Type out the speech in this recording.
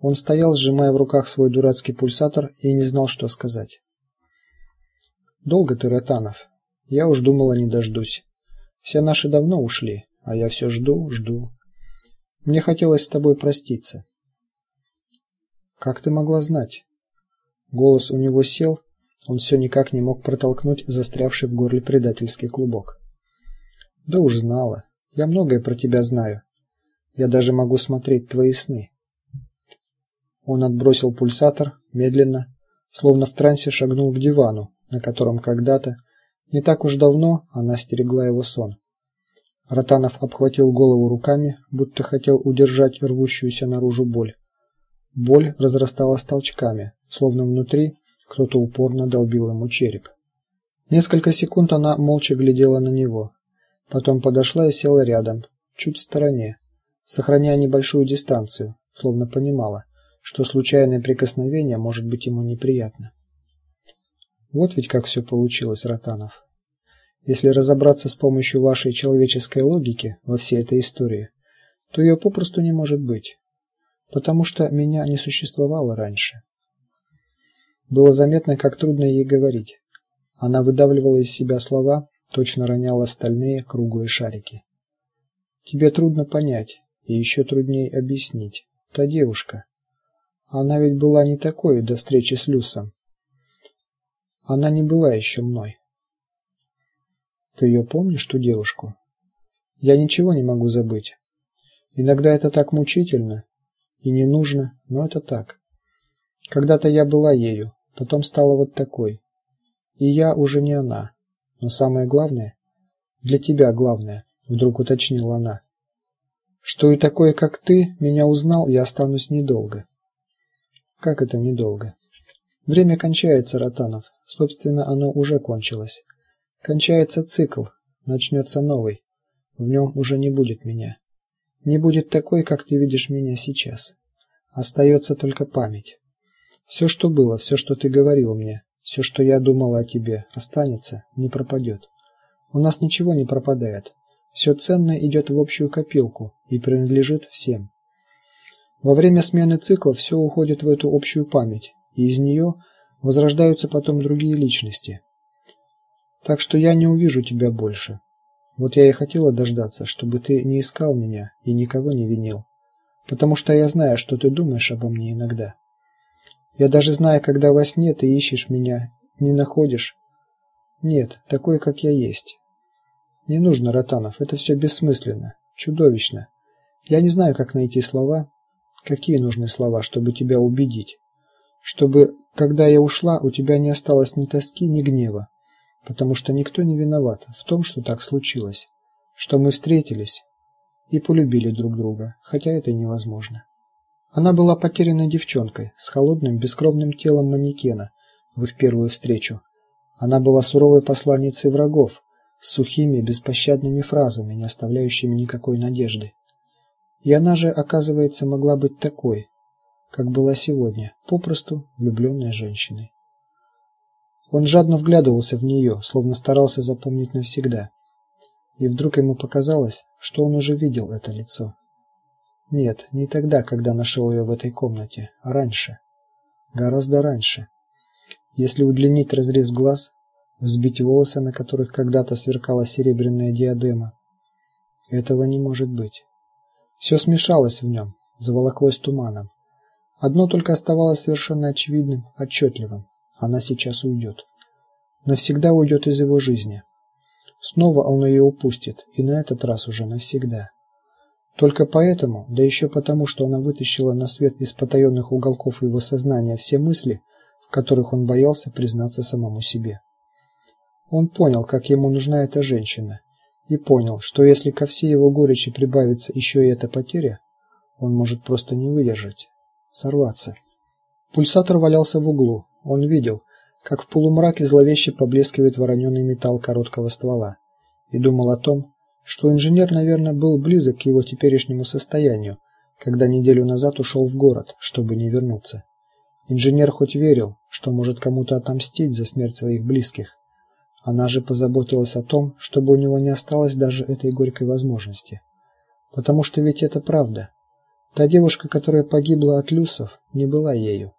Он стоял, сжимая в руках свой дурацкий пульсатор и не знал, что сказать. Долго ты, Ротанов? Я уж думала, не дождусь. Все наши давно ушли, а я все жду, жду. Мне хотелось с тобой проститься. Как ты могла знать? Голос у него сел, он все никак не мог протолкнуть застрявший в горле предательский клубок. Да уж знала. Я многое про тебя знаю. Я даже могу смотреть твои сны. Он отбросил пульсатор, медленно, словно в трансе шагнул к дивану, на котором когда-то, не так уж давно, она стерегла его сон. Ротанов обхватил голову руками, будто хотел удержать рвущуюся наружу боль. Боль разрасталась толчками, словно внутри кто-то упорно долбил ему череп. Несколько секунд она молча глядела на него, потом подошла и села рядом, чуть в стороне, сохраняя небольшую дистанцию, словно понимала, что случайное прикосновение может быть ему неприятно. Вот ведь как все получилось, Ротанов. Если разобраться с помощью вашей человеческой логики во всей этой истории, то ее попросту не может быть, потому что меня не существовало раньше. Было заметно, как трудно ей говорить. Она выдавливала из себя слова, точно роняла стальные круглые шарики. Тебе трудно понять, и еще труднее объяснить. Та девушка, она ведь была не такой до встречи с Люсом. Она не была еще мной. Ты ее помнишь, ту девушку? Я ничего не могу забыть. Иногда это так мучительно и не нужно, но это так. Когда-то я была ею, потом стала вот такой. И я уже не она. Но самое главное, для тебя главное, вдруг уточнила она. Что и такое, как ты, меня узнал, я останусь недолго. Как это недолго? Время кончается, Ротанов. Собственно, оно уже кончилось. Кончается цикл, начнется новый. В нем уже не будет меня. Не будет такой, как ты видишь меня сейчас. Остается только память. Все, что было, все, что ты говорил мне, все, что я думала о тебе, останется, не пропадет. У нас ничего не пропадает. Все ценное идет в общую копилку и принадлежит всем. Во время смены цикла все уходит в эту общую память, и из нее возрождаются потом другие личности. Так что я не увижу тебя больше. Вот я и хотела дождаться, чтобы ты не искал меня и никого не винил, потому что я знаю, что ты думаешь обо мне иногда. Я даже знаю, когда во сне ты ищешь меня, не находишь. Нет, такой, как я есть. Не нужно, Ротанов, это все бессмысленно, чудовищно. Я не знаю, как найти слова, Какие нужны слова, чтобы тебя убедить? Чтобы, когда я ушла, у тебя не осталось ни тоски, ни гнева, потому что никто не виноват в том, что так случилось, что мы встретились и полюбили друг друга, хотя это невозможно. Она была потерянной девчонкой с холодным, бескровным телом манекена в их первую встречу. Она была суровой посланницей врагов, с сухими, беспощадными фразами, не оставляющими никакой надежды. И она же, оказывается, могла быть такой, как была сегодня, попросту влюбленной женщиной. Он жадно вглядывался в нее, словно старался запомнить навсегда. И вдруг ему показалось, что он уже видел это лицо. Нет, не тогда, когда нашел ее в этой комнате, а раньше. Гораздо раньше. Если удлинить разрез глаз, взбить волосы, на которых когда-то сверкала серебряная диадема, этого не может быть. Все смешалось в нем, заволоклось туманом. Одно только оставалось совершенно очевидным, отчетливым. Она сейчас уйдет. Навсегда уйдет из его жизни. Снова он ее упустит, и на этот раз уже навсегда. Только поэтому, да еще потому, что она вытащила на свет из потаенных уголков его сознания все мысли, в которых он боялся признаться самому себе. Он понял, как ему нужна эта женщина, и понял, что если ко всей его горечи прибавится еще и эта потеря, он может просто не выдержать, сорваться. Пульсатор валялся в углу. Он видел, как в полумраке зловеще поблескивает вороненый металл короткого ствола, и думал о том, что инженер, наверное, был близок к его теперешнему состоянию, когда неделю назад ушел в город, чтобы не вернуться. Инженер хоть верил, что может кому-то отомстить за смерть своих близких, она же позаботилась о том, чтобы у него не осталось даже этой горькой возможности. Потому что ведь это правда. Та девушка, которая погибла от люсов, не была ею.